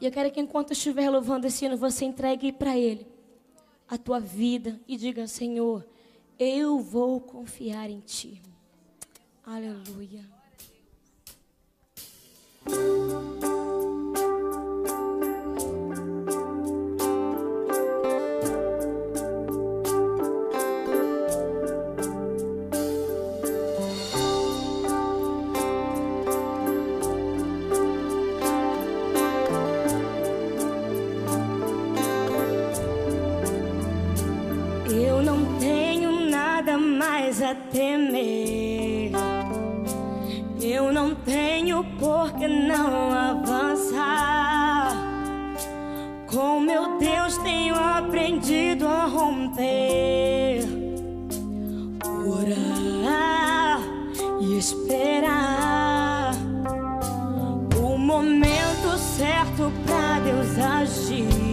E eu quero que enquanto estiver louvando esse hino, você entregue para Ele a tua vida e diga: Senhor, eu vou confiar em Ti. Aleluia. Mais a temer. Eu não tenho por que não avançar. Com meu Deus tenho aprendido a romper, orar e esperar o momento certo pra Deus agir.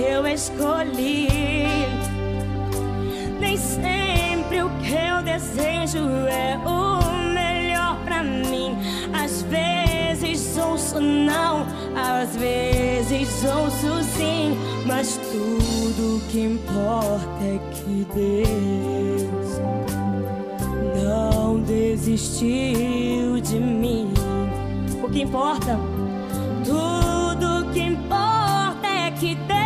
Eu escolhi. Nem sempre o que eu desejo é o melhor pra mim. Às vezes ouço não, às vezes ouço sim. Mas tudo que importa é que Deus não desistiu de mim. O que importa? Tudo que importa é que Deus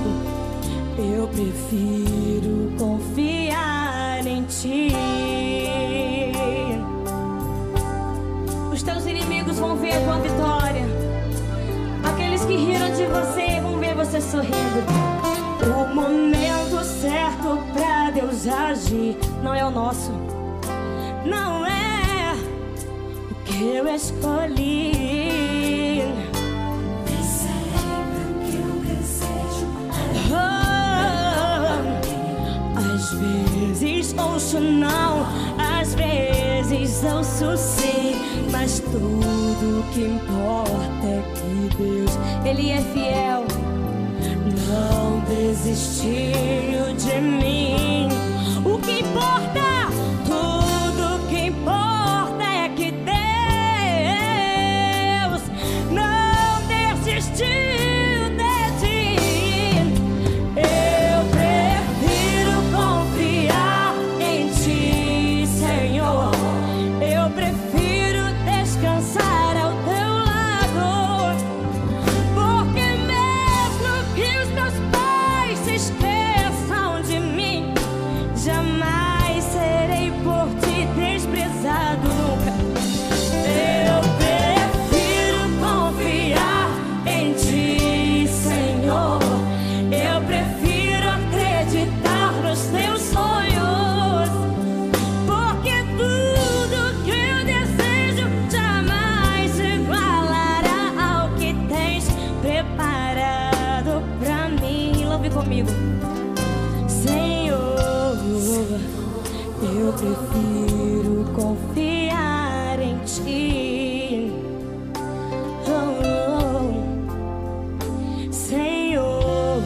comigo. Eu prefiro confiar em ti. Os teus inimigos vão ver a tua vitória. Aqueles que riram de você vão ver você sorrindo. O momento certo pra Deus agir não é o nosso, não é o que eu escolhi. Ouço não, às vezes ouço sim, mas tudo que importa é que Deus, Ele é fiel não desistiu de mim. Comigo, Senhor. Eu prefiro confiar em ti. Oh, Senhor,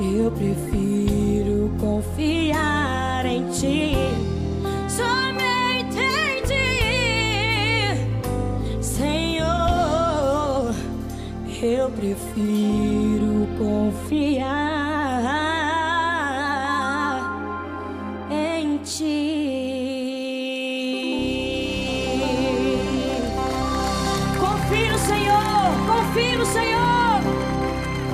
eu prefiro confiar em ti. Somente em ti, Senhor, eu prefiro confiar em ti. Confie no Senhor, confie no Senhor.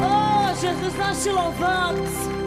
Oh, nós te louvamos.